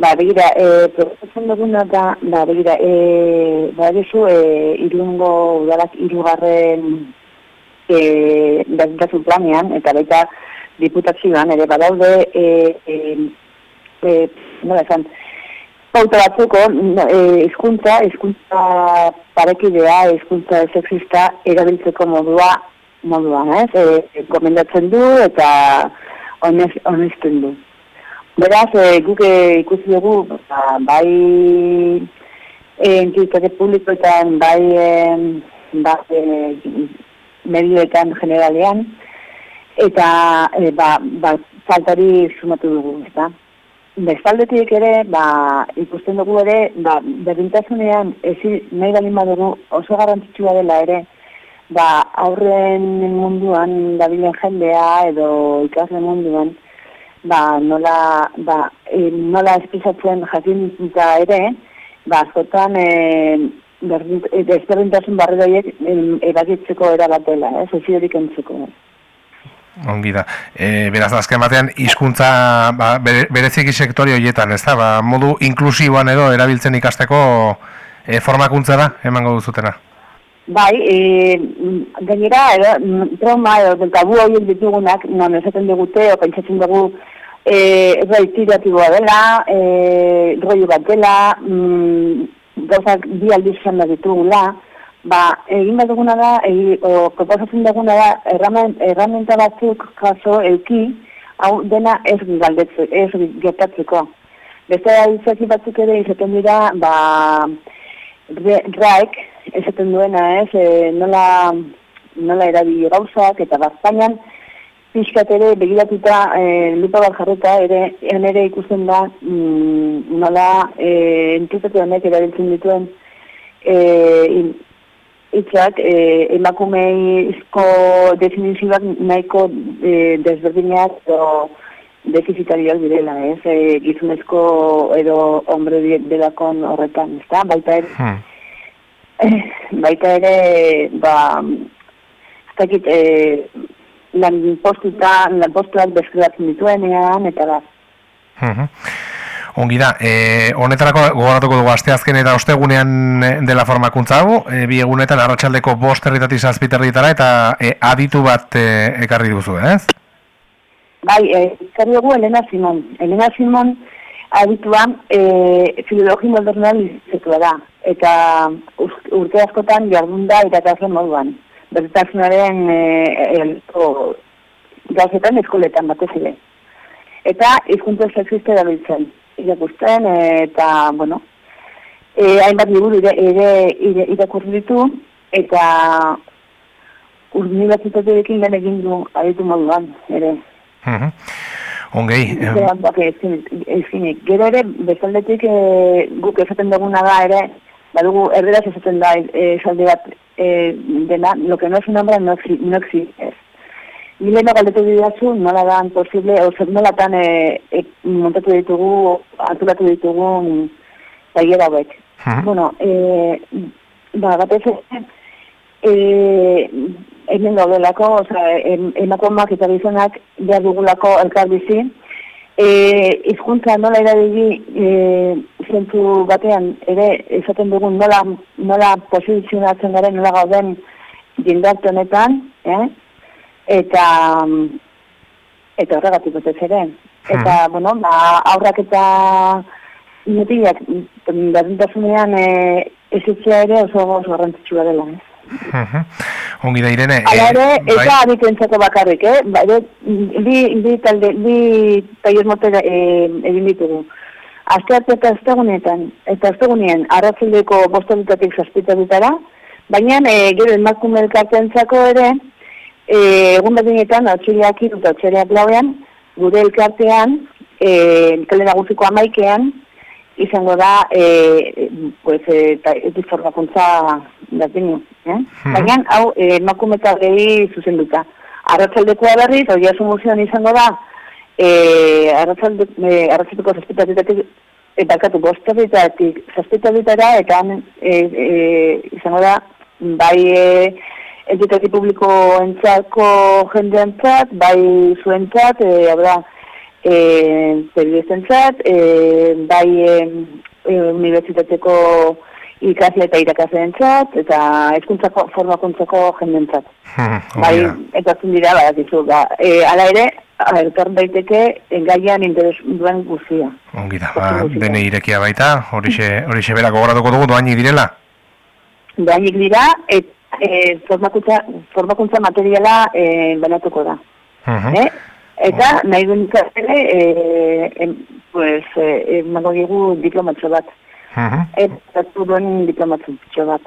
Ba, begira, e, proposatzen duguna da, ba, begira, e, ba, egizu, e, irungo udalak irugarren e, berdintasun planean, eta baita diputazioan, ere badaude, e, e, e, nola esan, pauta batzuko, e, izkuntza, izkuntza parekidea, izkuntza sexista, erabiltzeko modua, modua, ez? E, komendatzen du eta honesten du. Beraz, e, guk e, ikusi dugu, ba, bai entitate publikoetan, bai e, ba, e, medioetan generalean, eta e, ba, ba, faltari sumatu dugu, eta bestaldetik ere, ba, ikusten dugu ere, ba, berdintasunean, ezi nahi balin badugu oso garrantzitsua dela ere, ba, aurren munduan, dabilen jendea edo ikasle munduan, ba, nola, ba, e, nola espizatzen jakin eta ere, ba, askotan e, e ezberdintasun barri horiek eragitzeko erabatela, ez, ez horiek entzeko. Ongi da. E, beraz, azken batean, hizkuntza ba, bere, bereziki sektori horietan, ez da? Ba, modu inklusiboan edo erabiltzen ikasteko e, formakuntza da, emango duzutena? Bai, e, gainera, edo, trauma edo, tabu horiek ditugunak, non esaten digute, o pentsatzen dugu, e, reitiriatiboa dela, e, roi bat dela, mm, gauzak bi aldiz izan da ditugula, ba, egin bat duguna da, e, o, proposatzen duguna da, erramenta batzuk kaso, elki, hau dena ez galdetze, ez gertatzeko. Beste izaki batzuk ere izaten dira, ba, raik, esaten duena, ez, e, nola, nola erabili gauzak, eta bazpainan, pixkat ere begiratuta e, lupa bat jarreta ere, ere ikusten da, mm, nola e, entitate honek erabiltzen dituen e, itzak, e, emakumeizko definizioak nahiko e, desberdinak edo defizitarioak direla, ez? E, gizunezko edo hombre delakon horretan, ez da? Baita ere, hmm. baita ere, ba, ez dakit, e, lan postuta, lan postuak deskribatzen dituenean, eta da. Mhm. Ongi da, e, honetarako gogoratuko dugu asteazken eta ostegunean e, dela formakuntza hau, e, bi egunetan arratsaldeko bost herritati zazpiterritara eta e, aditu bat e, ekarri duzu, ez? Bai, e, ekarri dugu Elena Simon. Elena Simon adituan e, filologi modernal izatua da, eta urte askotan jardun da irakasle moduan bertasunaren e, gauzetan eskoletan batez ere. Eta izkuntza sexista da biltzen. Irakusten eta, bueno, e, hainbat liburu ere irakurri ditu eta unibertsitateekin den egin du aditu moduan, ere. Uh Ongei. Gero ere, bezaldetik e, guk esaten duguna da ere, badugu erderaz esaten da esalde bat eh, dena, lo que no es un hombre no, no existe. Ni leheno galdetu didazu, nola dan posible, ozer nola tan eh, eh, montatu ditugu, antolatu ditugu taiera hauek. Uh Bueno, eh, ba, batez eh, hemen gaudelako, oza, emakomak eta bizonak behar dugulako elkarbizi, eh, izkuntza nola erabili eh, batean ere esaten dugun nola, nola posizionatzen garen nola gauden jindarte honetan, eh? eta eta horregatik batez ere. Eta, hmm. bueno, ba, aurrak eta mutilak berdintasunean e, ezitzea ere oso oso garrantzitsua dela, eh? Ongi da irene Hala ere, eh, eta bai. bakarrik, eh? Ba, bi, bi talde, bi taller motera eh, egin ditugu Azte arte eta aztegunetan, eta aztegunien arratzildeko bostolitatik zazpita dutara, baina e, gero emakume elkartean ere, e, egun badinetan, atxiliak irut, atxiliak lauean, gure elkartean, e, kale nagusiko amaikean, izango da, e, pues, eta ez diformakuntza datinu, eh? Hmm. Baina, hau, e, emakume eta gehi zuzen duta. Arratzaldekoa berriz, hori asun izango da, eh arratsaldeko zazpitatatik e, bakatu bostatetatik zazpitatara eta e, e, izango da bai e, entitati publiko entzako jendeentzat, bai zuentzat, e, abra, e, periodistentzat, e, bai e, unibertsitateko ikasle eta irakasleentzat eta hezkuntzako formakuntzako jendentzat. Hmm, Bai, da. eta dira, badakizu, ba, e, ala ere, elkar daiteke engaian interes duen guzia. Ongi da, ba, dene irekia baita, horixe, horixe berako gogoratuko dugu doainik direla. Doainik dira, eta e, formakuntza, formakuntza materiala e, banatuko da. Mhm. Eh? Eta nahi duen ikasle, e, em, pues, e, emango digu diplomatxo bat. Mhm. Eta zu duen diplomatxo bat.